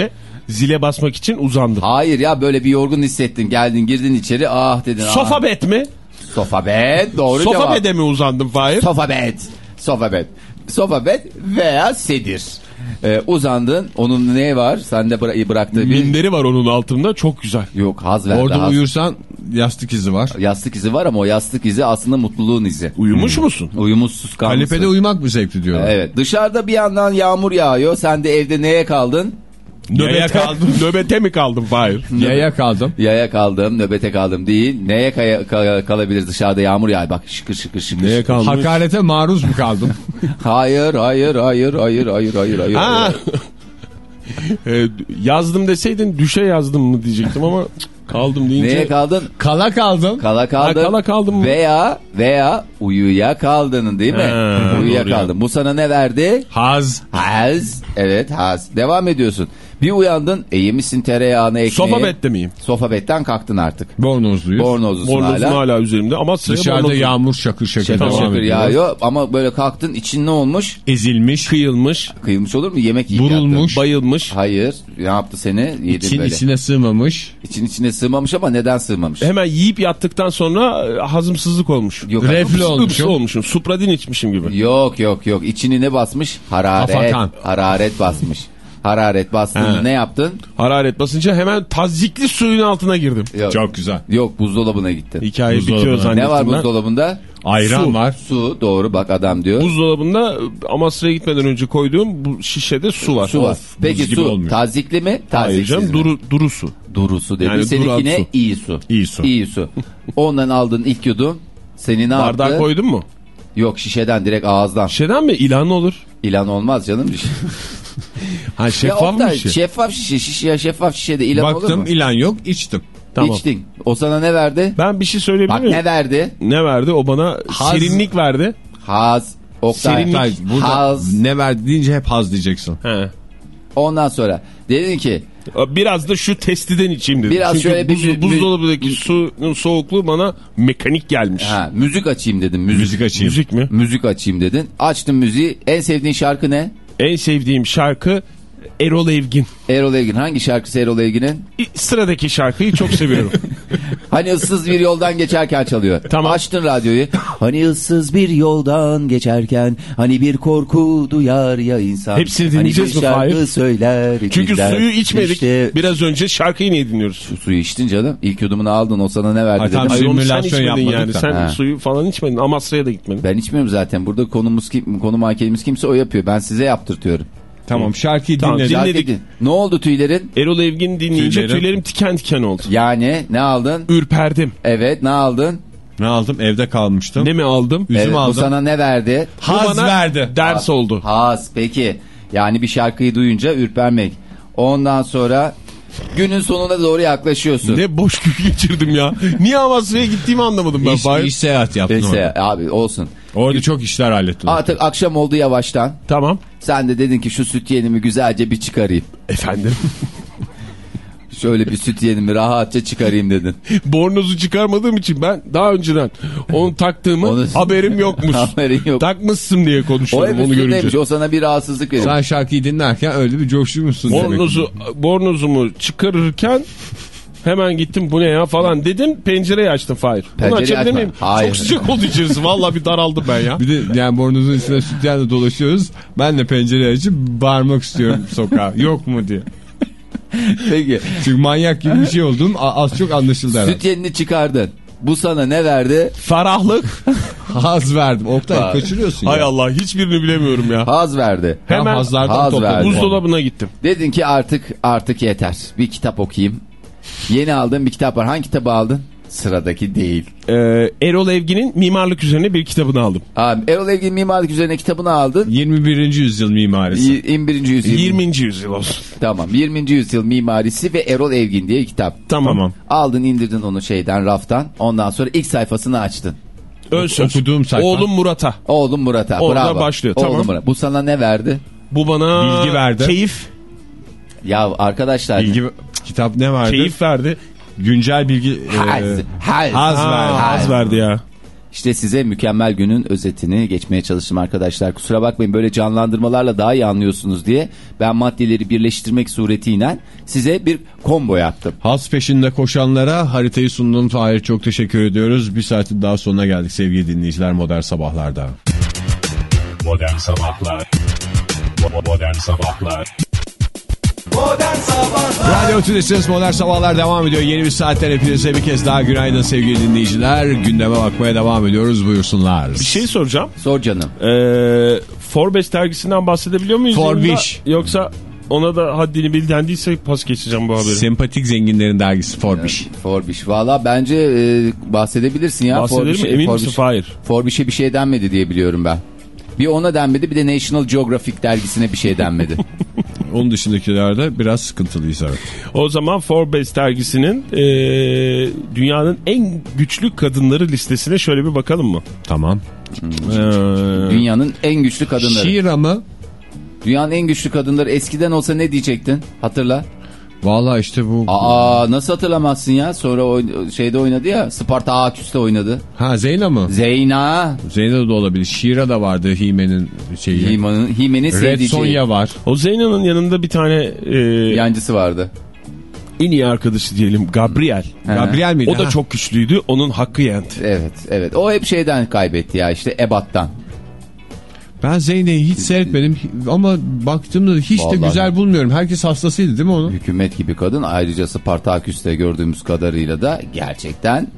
Speaker 5: Zile basmak için uzandım.
Speaker 4: Hayır ya böyle bir yorgun hissettin. Geldin girdin içeri ah dedin. ah.
Speaker 5: Sofa bet mi?
Speaker 4: Sofa bed doğru
Speaker 5: Sofa
Speaker 4: cevap.
Speaker 5: bede mi uzandım Fahir?
Speaker 4: Sofa bed. Sofa bed. Sofa bed veya sedir. Ee, uzandın. Onun ne var? Sende bıra- bıraktığı bir...
Speaker 5: Minderi var onun altında çok güzel.
Speaker 4: Yok haz verdi.
Speaker 3: Orada
Speaker 4: haz.
Speaker 3: uyursan yastık izi var.
Speaker 4: Yastık izi var ama o yastık izi aslında mutluluğun izi.
Speaker 5: Uyumuş musun?
Speaker 4: Uyumuzsuz kalmışsın.
Speaker 3: Kanepede uyumak mı zevkli diyorlar.
Speaker 4: Evet dışarıda bir yandan yağmur yağıyor. Sen de evde neye kaldın?
Speaker 5: Nöbete,
Speaker 3: Yaya kaldım.
Speaker 5: nöbete mi kaldım Fahir?
Speaker 3: Yaya kaldım.
Speaker 4: Yaya kaldım, nöbete kaldım değil. Neye kaya- ka- kalabilir dışarıda yağmur yağıyor. Bak şıkır şıkır şıkır.
Speaker 5: Neye
Speaker 4: şıkır.
Speaker 5: kalmış?
Speaker 3: Hakarete maruz mu kaldım?
Speaker 4: Hayır, hayır, hayır, hayır, hayır, hayır, hayır.
Speaker 5: Ha. E, yazdım deseydin düşe yazdım mı diyecektim ama kaldım deyince.
Speaker 4: Neye kaldın?
Speaker 3: Kala kaldım.
Speaker 4: Kala kaldın.
Speaker 5: Ha, kala kaldım mı?
Speaker 4: Veya veya uyuya kaldın değil mi?
Speaker 5: Ha,
Speaker 4: uyuya
Speaker 5: doğru ya.
Speaker 4: kaldın. Bu sana ne verdi?
Speaker 3: Haz.
Speaker 4: Haz. Evet haz. Devam ediyorsun. Bir uyandın. E yemişsin tereyağını ekmeği.
Speaker 5: Sofa bette miyim?
Speaker 4: Sofa betten kalktın artık.
Speaker 3: Bornozluyuz.
Speaker 4: Bornozlusun
Speaker 5: Bornozum
Speaker 4: hala.
Speaker 5: hala. üzerimde ama
Speaker 3: Dışarıda yağmur şakır şakır
Speaker 4: Şakır
Speaker 3: devam
Speaker 4: şakır yağıyor ama böyle kalktın için ne olmuş?
Speaker 3: Ezilmiş.
Speaker 5: Kıyılmış,
Speaker 4: Kıyılmış olur mu? Yemek yiyip
Speaker 3: Burulmuş.
Speaker 4: yattın.
Speaker 5: bayılmış.
Speaker 4: Hayır. Ne yaptı seni? Yedin
Speaker 3: İçin
Speaker 4: böyle.
Speaker 3: içine sığmamış.
Speaker 4: İçin içine sığmamış ama neden sığmamış?
Speaker 5: Hemen yiyip yattıktan sonra e, hazımsızlık olmuş.
Speaker 4: Yok,
Speaker 3: Reflü
Speaker 5: Ips
Speaker 3: olmuşum.
Speaker 5: olmuşum. Supradin içmişim gibi.
Speaker 4: Yok yok yok. İçini ne basmış? Hararet.
Speaker 3: Afakan.
Speaker 4: Hararet basmış. Hararet bastığında
Speaker 5: He.
Speaker 4: ne yaptın?
Speaker 5: Hararet basınca hemen tazikli suyun altına girdim.
Speaker 4: Yok.
Speaker 3: Çok güzel.
Speaker 4: Yok buzdolabına gittin.
Speaker 5: Hikaye
Speaker 3: Buzdolabına.
Speaker 5: bitiyor
Speaker 3: Ne
Speaker 5: zannettim
Speaker 4: Ne var buzdolabında?
Speaker 3: Ayran
Speaker 5: Su.
Speaker 3: var.
Speaker 4: Su doğru bak adam diyor.
Speaker 5: Buzdolabında Amasra'ya gitmeden önce koyduğum bu şişede su var.
Speaker 4: su var.
Speaker 3: Of,
Speaker 4: Peki su
Speaker 3: olmuyor.
Speaker 4: tazikli mi?
Speaker 5: Hayır
Speaker 4: Taziksiz
Speaker 5: canım
Speaker 4: mi?
Speaker 5: duru, duru su.
Speaker 4: Duru su dedi.
Speaker 5: Yani
Speaker 4: Seninkine
Speaker 5: su.
Speaker 4: iyi su.
Speaker 3: İyi su.
Speaker 4: İyi su. Ondan aldın ilk yudum. Seni ne
Speaker 5: Bardağa
Speaker 4: yaptı?
Speaker 5: koydun mu?
Speaker 4: Yok şişeden direkt ağızdan.
Speaker 5: Şişeden mi? İlan olur.
Speaker 4: İlan olmaz canım.
Speaker 3: Ha
Speaker 4: ya
Speaker 3: şeffaf mı
Speaker 4: Oktay,
Speaker 3: işi?
Speaker 4: şeffaf şişe, şişe şeffaf şişede ilan olur
Speaker 3: Baktım
Speaker 4: mu?
Speaker 3: ilan yok içtim.
Speaker 5: Tamam.
Speaker 4: İçtin. O sana ne verdi?
Speaker 5: Ben bir şey söyleyebilir
Speaker 4: Bak
Speaker 5: miyim?
Speaker 4: ne verdi?
Speaker 5: Ne verdi? O bana
Speaker 3: Haz.
Speaker 5: serinlik verdi.
Speaker 4: Haz. Oktay.
Speaker 5: Serinlik.
Speaker 3: Hayır, burada
Speaker 4: Haz.
Speaker 3: ne verdi deyince hep haz diyeceksin.
Speaker 5: He.
Speaker 4: Ondan sonra dedin ki
Speaker 5: Biraz da şu testiden içeyim dedim.
Speaker 4: Biraz
Speaker 5: Çünkü
Speaker 4: şöyle
Speaker 5: buz,
Speaker 4: bir-
Speaker 5: buzdolabındaki suyun soğukluğu bana mekanik gelmiş.
Speaker 4: ha, müzik açayım dedim. Müzik.
Speaker 3: Müzik açayım.
Speaker 5: Müzik mi?
Speaker 4: Müzik açayım dedin. Açtın müziği. En sevdiğin şarkı ne?
Speaker 5: En sevdiğim şarkı Erol Evgin.
Speaker 4: Erol Evgin. Hangi şarkısı Erol Evgin'in?
Speaker 5: Sıradaki şarkıyı çok seviyorum.
Speaker 4: Hani ıssız bir yoldan geçerken çalıyor.
Speaker 5: Tamam.
Speaker 4: Açtın radyoyu. Hani ıssız bir yoldan geçerken hani bir korku duyar ya insan.
Speaker 5: Hepsini
Speaker 4: hani
Speaker 5: dinleyeceğiz
Speaker 4: bir
Speaker 5: mi
Speaker 4: şarkı
Speaker 5: Fahir?
Speaker 4: söyler.
Speaker 5: Çünkü
Speaker 4: dinler.
Speaker 5: suyu içmedik.
Speaker 4: İşte
Speaker 5: Biraz önce şarkıyı niye dinliyoruz?
Speaker 4: suyu içtin canım. İlk yudumunu aldın. O sana ne verdi
Speaker 3: Ay,
Speaker 4: dedim.
Speaker 3: tamam.
Speaker 5: Hayır onu sen içmedin
Speaker 3: yapmadık
Speaker 5: yani.
Speaker 3: da.
Speaker 5: Sen
Speaker 4: Ha.
Speaker 5: suyu falan içmedin. Amasra'ya da gitmedin.
Speaker 4: Ben içmiyorum zaten. Burada konumuz kim, konu mankenimiz kimse o yapıyor. Ben size yaptırtıyorum.
Speaker 3: Tamam şarkıyı
Speaker 5: Tamam, dinledik.
Speaker 4: Şarkı din- Ne oldu tüylerin?
Speaker 5: Erol Evgin dinleyince
Speaker 3: Tüylerim.
Speaker 5: tüylerim tiken tiken oldu.
Speaker 4: Yani ne aldın?
Speaker 5: Ürperdim.
Speaker 4: Evet ne aldın?
Speaker 3: Ne aldım? Evde kalmıştım.
Speaker 5: Ne mi aldım?
Speaker 3: Üzüm
Speaker 4: evet,
Speaker 3: aldım.
Speaker 4: Bu sana ne verdi?
Speaker 3: Haz
Speaker 5: bana
Speaker 3: verdi.
Speaker 5: Ders oldu.
Speaker 4: Haz peki. Yani bir şarkıyı duyunca ürpermek. Ondan sonra günün sonuna doğru yaklaşıyorsun.
Speaker 5: Ne boş gün geçirdim ya. Niye Amasra'ya gittiğimi anlamadım ben.
Speaker 3: İş, iş seyahat yaptım
Speaker 4: Neyse
Speaker 3: orada.
Speaker 4: abi olsun.
Speaker 3: Orada çok işler hallettim.
Speaker 4: Artık akşam oldu yavaştan.
Speaker 5: Tamam.
Speaker 4: Sen de dedin ki şu süt yenimi güzelce bir çıkarayım.
Speaker 5: Efendim.
Speaker 4: Şöyle bir süt yenimi rahatça çıkarayım dedin.
Speaker 5: Bornozu çıkarmadığım için ben daha önceden onu taktığımı
Speaker 4: Onu-
Speaker 5: haberim yokmuş.
Speaker 4: Haberin yok.
Speaker 5: Takmışsın diye
Speaker 4: O
Speaker 5: konuşuyorum
Speaker 4: hep
Speaker 5: onu görünce.
Speaker 4: üstündeymiş. O sana bir rahatsızlık veriyor.
Speaker 3: Sen şarkıyı dinlerken öyle bir coşmuşsun demek.
Speaker 5: Bornozu, bornozumu çıkarırken hemen gittim bu ne ya falan dedim pencereyi açtım Fahir. Bunu
Speaker 4: Pencereyi
Speaker 5: açabilir
Speaker 4: açma.
Speaker 5: miyim?
Speaker 4: Hayır.
Speaker 5: Çok sıcak oldu içerisi. Vallahi bir daraldım ben ya.
Speaker 3: Bir de yani bornozun üstüne sütyenle dolaşıyoruz. Ben de pencereyi açıp bağırmak istiyorum sokağa. Yok mu diye.
Speaker 4: Peki.
Speaker 3: Çünkü manyak gibi bir şey olduğum a- az çok anlaşıldı herhalde.
Speaker 4: Süt yenini çıkardın. Bu sana ne verdi?
Speaker 5: Ferahlık,
Speaker 3: Haz verdim. Oktay
Speaker 4: Haz.
Speaker 3: kaçırıyorsun
Speaker 5: Hay
Speaker 3: ya.
Speaker 5: Allah hiçbirini bilemiyorum ya.
Speaker 4: Haz verdi.
Speaker 5: Hemen
Speaker 3: hazlardan
Speaker 4: haz
Speaker 3: topladım.
Speaker 4: verdi.
Speaker 5: buzdolabına gittim.
Speaker 4: Dedin ki artık artık yeter. Bir kitap okuyayım. Yeni aldığım bir kitap var. Hangi kitabı aldın? Sıradaki değil.
Speaker 5: Ee, Erol Evgin'in mimarlık üzerine bir kitabını aldım.
Speaker 4: Abi Erol Evgin mimarlık üzerine kitabını aldın.
Speaker 3: 21. yüzyıl mimarisi.
Speaker 4: 21. yüzyıl.
Speaker 5: 20. yüzyıl olsun.
Speaker 4: Tamam 20. yüzyıl mimarisi ve Erol Evgin diye kitap.
Speaker 5: Tamam.
Speaker 3: Tamam.
Speaker 4: Aldın indirdin onu şeyden raftan. Ondan sonra ilk sayfasını açtın.
Speaker 5: Ön söz.
Speaker 3: Okuduğum sayfa.
Speaker 5: Oğlum Murat'a.
Speaker 4: Oğlum Murat'a.
Speaker 5: Orada
Speaker 4: Bravo.
Speaker 5: başlıyor,
Speaker 4: Oğlum
Speaker 5: tamam.
Speaker 4: Murat. Bu sana ne verdi?
Speaker 5: Bu bana
Speaker 3: Bilgi verdi.
Speaker 5: keyif,
Speaker 4: Ya arkadaşlar.
Speaker 3: Bilgi, kitap ne vardı?
Speaker 5: keyif verdi.
Speaker 3: Güncel bilgi.
Speaker 4: Haz,
Speaker 3: e,
Speaker 4: haz.
Speaker 3: haz
Speaker 5: Ha,
Speaker 3: verdi.
Speaker 5: az verdi ya.
Speaker 4: İşte size mükemmel günün özetini geçmeye çalıştım arkadaşlar. Kusura bakmayın böyle canlandırmalarla daha iyi anlıyorsunuz diye ben maddeleri birleştirmek suretiyle size bir combo yaptım.
Speaker 3: Haz peşinde koşanlara haritayı sundum. Fahir çok teşekkür ediyoruz. Bir saatin daha sonuna geldik sevgili dinleyiciler Modern Sabahlar'da.
Speaker 1: Modern Sabahlar Modern Sabahlar
Speaker 2: Modern Sabahlar
Speaker 3: Radyo Tülesi'niz Modern Sabahlar devam ediyor. Yeni bir saatten hepinize bir kez daha günaydın sevgili dinleyiciler. Gündeme bakmaya devam ediyoruz. Buyursunlar.
Speaker 5: Bir şey soracağım.
Speaker 4: Sor canım.
Speaker 5: Ee, Forbes dergisinden bahsedebiliyor muyuz?
Speaker 3: Forbiş.
Speaker 5: Yoksa ona da haddini bil dendiyse pas geçeceğim bu haberi.
Speaker 3: Sempatik zenginlerin dergisi Forbiş.
Speaker 4: Forbiş. Valla bence e, bahsedebilirsin ya.
Speaker 5: Bahsedelim mi? Emin
Speaker 4: Forbiş-
Speaker 5: misin? Hayır.
Speaker 4: Forbiş'e bir şey denmedi diye biliyorum ben. Bir ona denmedi bir de National Geographic dergisine bir şey denmedi.
Speaker 3: Onun dışındakilerde biraz sıkıntılıyız evet.
Speaker 5: O zaman Forbes dergisinin ee, dünyanın en güçlü kadınları listesine şöyle bir bakalım mı?
Speaker 3: Tamam.
Speaker 5: Ee,
Speaker 4: Dünyanın en güçlü kadınları.
Speaker 3: Şiira mı?
Speaker 4: Dünyanın en güçlü kadınları eskiden olsa ne diyecektin? Hatırla.
Speaker 3: Valla işte bu.
Speaker 4: Aa nasıl hatırlamazsın ya? Sonra oyn- şeyde oynadı ya. Spartaküs'te oynadı.
Speaker 3: Ha Zeyna mı?
Speaker 4: Zeyna.
Speaker 3: Zeyna da olabilir. Şiira da vardı Hime'nin şeyi.
Speaker 4: Hime'nin Hime'nin
Speaker 3: Red
Speaker 4: sevdiği şey.
Speaker 3: Var.
Speaker 5: o Zeyna'nın yanında bir tane ee,
Speaker 4: Yancısı vardı.
Speaker 5: en iyi arkadaşı diyelim Gabriel.
Speaker 4: He.
Speaker 3: Gabriel miydi?
Speaker 5: O da
Speaker 3: Ha.
Speaker 5: çok güçlüydü. Onun hakkı yendi.
Speaker 4: Evet evet. O hep şeyden kaybetti ya işte Ebat'tan.
Speaker 3: Ben Zeyna'yı hiç seyretmedim ama baktığımda da hiç
Speaker 4: Vallahi.
Speaker 3: de güzel bulmuyorum. Herkes hastasıydı değil mi onun?
Speaker 4: Hükümet gibi kadın. Ayrıca Spartaküs'te gördüğümüz kadarıyla da gerçekten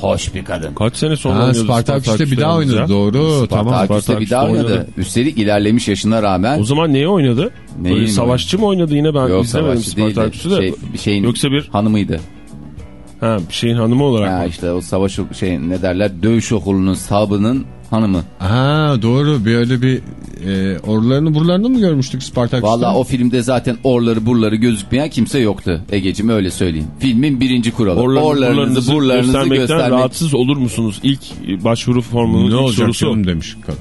Speaker 4: hoş bir kadın.
Speaker 5: Kaç sene sonra
Speaker 3: Ha,
Speaker 5: oynuyordu
Speaker 3: Spartaküs'te bir daha oynadı.
Speaker 5: ya?
Speaker 3: Doğru. Tamam.
Speaker 4: Spartaküs'te bir
Speaker 5: Spartaküs'te
Speaker 4: daha oynadı.
Speaker 5: oynadı.
Speaker 4: Üstelik ilerlemiş yaşına rağmen.
Speaker 5: O zaman neye oynadı?
Speaker 4: Neyi
Speaker 5: Böyle savaşçı mı oynadı yine ben
Speaker 4: Yok
Speaker 5: izlemedim
Speaker 4: savaşçı değil de
Speaker 5: Spartaküs'ü de.
Speaker 4: şey, bir şeyin
Speaker 5: Yoksa bir
Speaker 4: hanımıydı.
Speaker 5: ha, bir şeyin hanımı olarak
Speaker 4: Ha
Speaker 5: mı?
Speaker 4: işte o savaş ok- şey ne derler dövüş okulunun sahabının hanımı.
Speaker 3: Ha doğru. Böyle bir e, orlarını buralarını mı görmüştük Spartaküs'te?
Speaker 4: Valla o filmde zaten orları burları gözükmeyen kimse yoktu. Egeciğim öyle söyleyeyim. Filmin birinci kuralı.
Speaker 5: Orlarınızı,
Speaker 4: Orlarınızı burlarınızı
Speaker 5: göstermekten
Speaker 4: göstermek.
Speaker 5: rahatsız olur musunuz? İlk başvuru formunun
Speaker 3: ne
Speaker 5: ilk
Speaker 3: olacak
Speaker 5: sorusu.
Speaker 3: canım demiş. kadın.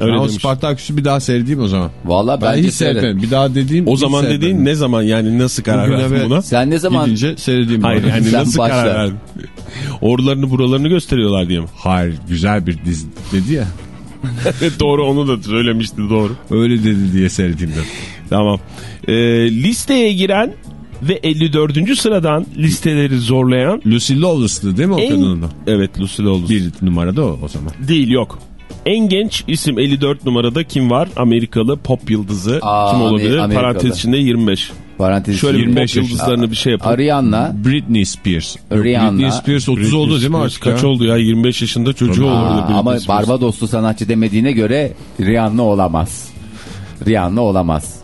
Speaker 5: Öyle
Speaker 3: ben o. Spartaküs'ü bir daha seyredeyim o zaman.
Speaker 4: Valla
Speaker 3: Ben
Speaker 4: bence
Speaker 3: hiç
Speaker 4: seyret.
Speaker 3: seyretmedim. Bir daha dediğim
Speaker 5: O zaman dediğin ne zaman yani nasıl karar
Speaker 3: Bugüne
Speaker 5: verdin
Speaker 3: ve-
Speaker 5: buna?
Speaker 4: Sen ne zaman
Speaker 3: Gidince seyredeyim.
Speaker 5: Hayır yani
Speaker 4: Sen
Speaker 5: nasıl
Speaker 4: başla.
Speaker 5: karar verdin? Orlarını buralarını gösteriyorlar diye mi?
Speaker 3: Hayır güzel bir dizi dedi ya.
Speaker 5: doğru onu da söylemişti doğru.
Speaker 3: Öyle dedi diye seyredeyim dedim.
Speaker 5: Tamam. Ee, listeye giren ve 54. sıradan listeleri zorlayan
Speaker 3: Lucy Lawless'tı değil mi o
Speaker 5: en...
Speaker 3: kadının da?
Speaker 5: Evet Lucy Lawless.
Speaker 3: Bir numarada o o zaman.
Speaker 5: Değil yok. En genç isim 54 numarada kim var? Amerikalı pop yıldızı.
Speaker 4: Aa,
Speaker 5: kim olabilir?
Speaker 4: Amerikalı.
Speaker 5: Parantez içinde 25.
Speaker 4: Parantez
Speaker 5: Şöyle bir
Speaker 3: 25
Speaker 5: pop
Speaker 3: yaşında.
Speaker 5: yıldızlarını bir şey yapın.
Speaker 4: Ariana
Speaker 3: Britney Spears.
Speaker 4: Rihanna.
Speaker 3: Britney Spears 30 oldu değil mi artık
Speaker 5: Kaç oldu ya? 25 yaşında çocuğu
Speaker 4: Aa,
Speaker 5: olurdu. Britney
Speaker 4: ama
Speaker 5: Spears.
Speaker 4: Barbadoslu sanatçı demediğine göre Rihanna olamaz. Rihanna olamaz.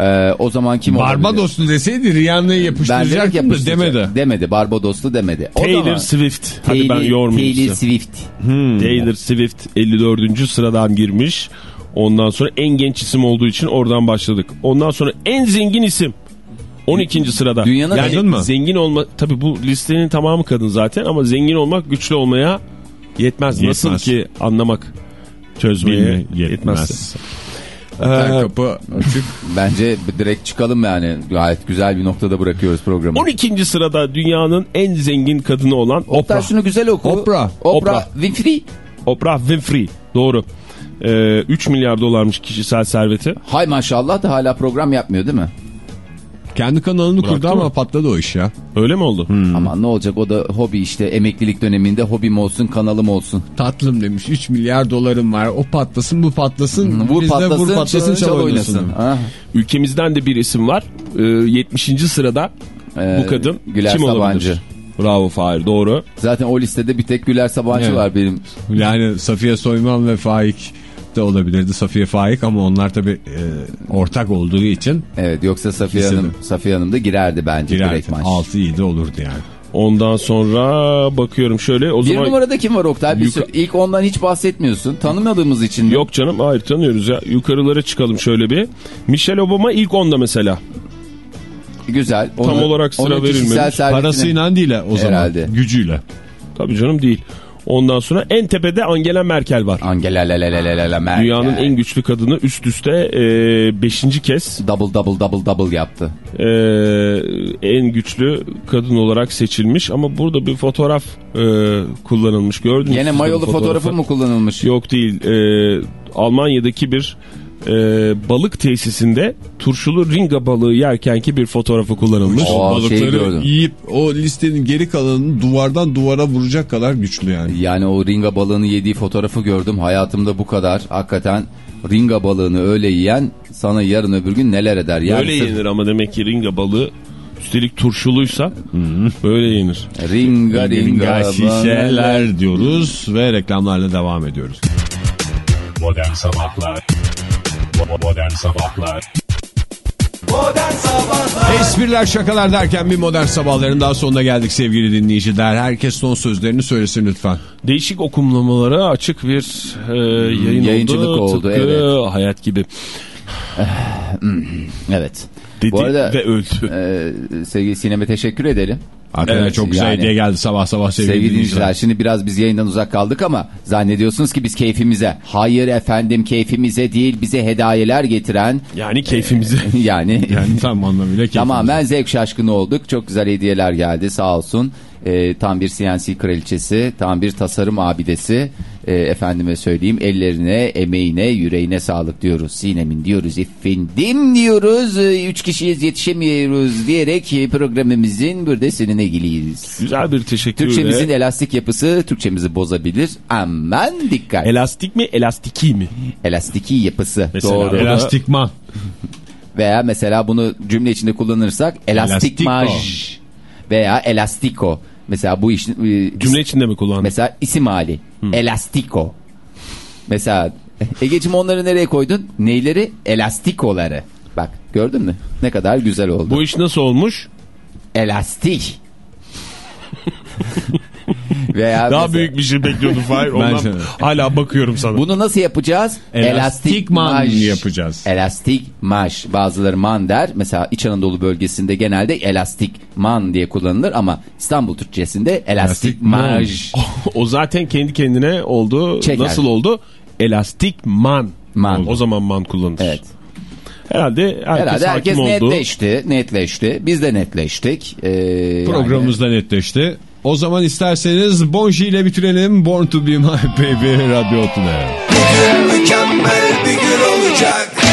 Speaker 4: Ee, o zaman kim olabilir?
Speaker 3: Barbadoslu deseydi Rihanna'yı da
Speaker 4: yapıştıracak.
Speaker 3: demedi.
Speaker 4: Demedi. Barbadoslu demedi. O
Speaker 5: Taylor
Speaker 4: zaman-
Speaker 5: Swift. Hadi ben
Speaker 4: Taylor-
Speaker 5: yormayayım
Speaker 4: Taylor
Speaker 5: size.
Speaker 4: Swift.
Speaker 5: Taylor Swift 54. sıradan girmiş. Ondan sonra en genç isim olduğu için oradan başladık. Ondan sonra en zengin isim 12. sırada.
Speaker 4: Dünyanın
Speaker 5: yani
Speaker 3: en-
Speaker 5: zengin olma tabi bu listenin tamamı kadın zaten ama zengin olmak güçlü olmaya yetmez.
Speaker 3: Yetmez.
Speaker 5: Nasıl ki anlamak çözmeye
Speaker 3: Bilme
Speaker 5: yetmez.
Speaker 3: yetmez.
Speaker 5: Ee,
Speaker 3: kapı açık.
Speaker 4: Bence direkt çıkalım yani. Gayet güzel bir noktada bırakıyoruz programı.
Speaker 5: 12. sırada dünyanın en zengin kadını olan
Speaker 4: Oktay
Speaker 5: Oprah.
Speaker 4: şunu güzel oku.
Speaker 3: Oprah.
Speaker 4: Oprah.
Speaker 5: Oprah.
Speaker 4: Winfrey.
Speaker 5: Oprah Winfrey. Doğru. Ee, 3 milyar dolarmış kişisel serveti.
Speaker 4: Hay maşallah da hala program yapmıyor değil mi?
Speaker 3: Kendi kanalını kurdu
Speaker 5: Bıraktı
Speaker 3: ama
Speaker 5: mı?
Speaker 3: patladı o iş ya.
Speaker 5: Öyle mi oldu?
Speaker 4: Ama ne olacak o da hobi işte emeklilik döneminde hobim olsun kanalım olsun.
Speaker 3: Tatlım demiş 3 milyar dolarım var. O patlasın bu patlasın.
Speaker 4: Vur
Speaker 3: Biz de
Speaker 4: patlasın,
Speaker 3: vur patlasın
Speaker 4: çal, oynasın.
Speaker 3: oynasın.
Speaker 4: Ah,
Speaker 5: Ülkemizden de bir isim var. Ee, 70. sırada
Speaker 4: e,
Speaker 5: bu kadın
Speaker 4: Güler
Speaker 5: kim
Speaker 4: Sabancı.
Speaker 5: olabilir? Bravo Fahir doğru.
Speaker 4: Zaten o listede bir tek Güler Sabancı
Speaker 3: Evet.
Speaker 4: var benim.
Speaker 3: Yani Safiye Soyman ve Faik de olabilirdi. Safiye Faik ama onlar tabii e, ortak olduğu için
Speaker 4: Evet yoksa Safiye
Speaker 3: İkisi de.
Speaker 4: Hanım Safiye Hanım da girerdi bence
Speaker 3: girerdi.
Speaker 4: direkt maç.
Speaker 3: 6-7 olurdu yani.
Speaker 5: Ondan sonra bakıyorum şöyle o
Speaker 4: Bir
Speaker 5: zaman...
Speaker 4: numarada kim var Oktay? Bir
Speaker 5: Yuka-
Speaker 4: sürü- ilk ondan hiç bahsetmiyorsun. Tanımadığımız için. mi?
Speaker 5: Yok canım hayır tanıyoruz ya. Yukarılara çıkalım şöyle bir. Michelle Obama ilk onda mesela.
Speaker 4: Güzel.
Speaker 5: Tam olarak sıra verilmemiş.
Speaker 3: Parasıyla değil o zaman.
Speaker 4: Herhalde.
Speaker 3: Gücüyle.
Speaker 5: Tabii canım değil. Ondan sonra en tepede Angela Merkel var.
Speaker 4: Angela la la la la la la Merkel.
Speaker 5: Dünyanın en güçlü kadını üst üste 5. kez
Speaker 4: Double double double double yaptı.
Speaker 5: e, en güçlü kadın olarak seçilmiş. Ama burada bir fotoğraf e, kullanılmış gördünüz?
Speaker 4: Yine mayolu
Speaker 5: bu
Speaker 4: fotoğrafı mı kullanılmış?
Speaker 5: Yok değil. E, Almanya'daki bir e, balık tesisinde turşulu ringa balığı yerkenki bir fotoğrafı kullanılmış.
Speaker 4: Aa,
Speaker 3: Balıkları yiyip o listenin geri kalanını duvardan duvara vuracak kadar güçlü yani.
Speaker 4: Yani o ringa balığını yediği fotoğrafı gördüm. Hayatımda bu kadar. Hakikaten ringa balığını öyle yiyen sana yarın öbür gün neler eder. Yani
Speaker 5: Böyle
Speaker 4: sırf
Speaker 5: yenir ama demek ki ringa balığı üstelik turşuluysa böyle yenir.
Speaker 4: Ringa ringa,
Speaker 3: Ringa şişeler diyoruz ve reklamlarla devam ediyoruz.
Speaker 1: Modern Sabahlar Modern Sabahlar
Speaker 2: Modern Sabahlar
Speaker 3: Espriler şakalar derken bir modern sabahların daha sonuna geldik sevgili dinleyiciler. Herkes son sözlerini söylesin lütfen.
Speaker 5: Değişik okumlamalara açık bir e, yayın
Speaker 4: Yayıncılık
Speaker 5: oldu.
Speaker 4: oldu,
Speaker 5: Tıpkı
Speaker 4: evet.
Speaker 5: hayat gibi.
Speaker 4: Evet.
Speaker 5: Dedi
Speaker 4: Bu arada
Speaker 5: ve öldü.
Speaker 4: e, sevgili Sinem'e teşekkür edelim.
Speaker 3: Hakikaten
Speaker 4: Evet,
Speaker 3: çok güzel
Speaker 4: yani-
Speaker 3: hediye geldi sabah sabah sevgili,
Speaker 4: Sevgili dinleyiciler şimdi biraz biz yayından uzak kaldık ama zannediyorsunuz ki biz keyfimize. Hayır efendim keyfimize değil bize hediyeler getiren
Speaker 5: Yani keyfimize.
Speaker 4: yani
Speaker 3: Yani tam anlamıyla keyifli.
Speaker 4: Tamamen zevk şaşkını olduk. Çok güzel hediyeler geldi sağ olsun. Ee, tam bir CNC kraliçesi, tam bir tasarım abidesi. Ee, efendime söyleyeyim ellerine, emeğine, yüreğine sağlık diyoruz. Sinem'in diyoruz efendim diyoruz. Ee, Üç kişiyiz yetişemiyoruz diyerek e, programımızın burada seninle ilgiliyiz.
Speaker 5: Güzel bir teşekkürle.
Speaker 4: Türkçemizin elastik yapısı Türkçemizi bozabilir. Aman dikkat.
Speaker 5: Elastik mi elastiki mi?
Speaker 4: Elastiki yapısı.
Speaker 5: Mesela
Speaker 4: Doğru.
Speaker 3: Elastikman.
Speaker 4: Veya mesela bunu cümle içinde kullanırsak elastik
Speaker 3: Elastiko.
Speaker 4: maj veya elastiko. Mesela bu işin e,
Speaker 5: Cümle içinde mi kullandın?
Speaker 4: mesela isim hali. Elastiko. Mesela Ege'cim onları nereye koydun? Neyleri? Elastikoları. Bak gördün mü? Ne kadar güzel oldu.
Speaker 5: Bu iş nasıl olmuş?
Speaker 4: Elastik. veya
Speaker 5: Daha
Speaker 4: mesela-
Speaker 5: büyük bir şey bekliyordum Fahir. Ondan
Speaker 3: Bence de.
Speaker 5: hala bakıyorum sana.
Speaker 4: Bunu nasıl yapacağız?
Speaker 3: Elastikman
Speaker 4: maj.
Speaker 3: yapacağız.
Speaker 4: Elastik maj. Bazıları man der. Mesela İç Anadolu bölgesinde genelde elastik man diye kullanılır ama İstanbul Türkçesinde elastik
Speaker 3: Elastik man.
Speaker 4: maj.
Speaker 5: o zaten kendi kendine oldu.
Speaker 4: Çeker.
Speaker 5: Nasıl oldu? Elastik man.
Speaker 4: Man.
Speaker 5: O zaman man kullanılır.
Speaker 4: Evet.
Speaker 5: Herhalde herkes
Speaker 4: Herhalde herkes
Speaker 5: hakim oldu.
Speaker 4: netleşti. Netleşti. Biz de netleştik. Ee, yani-
Speaker 3: Programımızda netleşti. O zaman isterseniz Bonji ile bitirelim. Born to be my baby Radyo Otlu'da.
Speaker 2: Mükemmel bir gün olacak